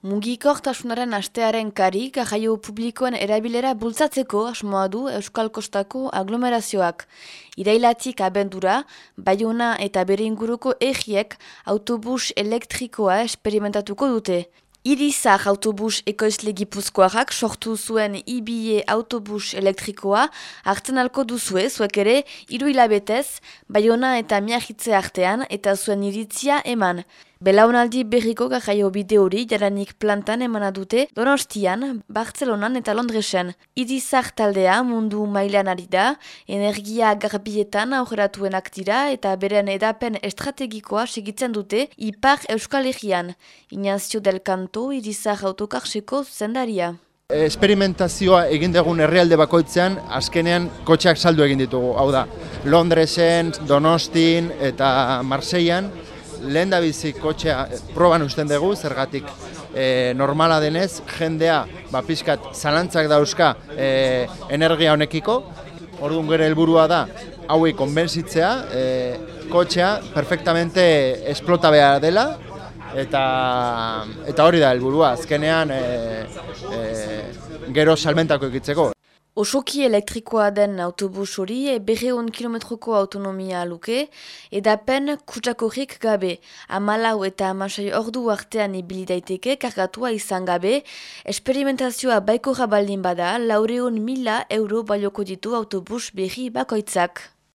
Mugikortasunaren astearen kari gajaio publikoen erabilera bultzatzeko asmoa du Euskal Kostako aglomerazioak. Irailatik abendura, Bayona eta bere inguruko egiek autobus elektrikoa esperimentatuko dute. Irizak autobus ekoizle gipuzkoarak sortu zuen IBE autobus elektrikoa hartzen alko duzue, zuek ere, iru hilabetez, Bayona eta miahitze artean eta zuen iritzia eman. Belaunaldi berriko gajaio bide hori jaranik plantan emana dute Donostian, Bartzelonan eta Londresen. Irizak taldea mundu mailan ari da, energia garbietan aurreratuen aktira eta beren edapen estrategikoa segitzen dute Ipar Euskal Herrian. Inazio del Kanto irizak autokarseko zendaria. Esperimentazioa egin dugun herrialde bakoitzean, azkenean kotxeak saldu egin ditugu. Hau da, Londresen, Donostin eta Marseian, lehen da bizi kotxea proban usten dugu, zergatik e, normala denez, jendea ba, pixkat zalantzak dauzka e, energia honekiko, orduan gure helburua da, hauei konbentzitzea, e, kotxea perfectamente esplota behar dela, eta, eta hori da helburua azkenean e, e, gero salmentako egitzeko. Osoki elektrikoa den autobus hori berreun kilometroko autonomia luke, edapen kutsakorrik gabe, amalau eta amasai ordu artean ibili daiteke kargatua izan gabe, esperimentazioa baiko baldin bada, laureun mila euro balioko ditu autobus berri bakoitzak.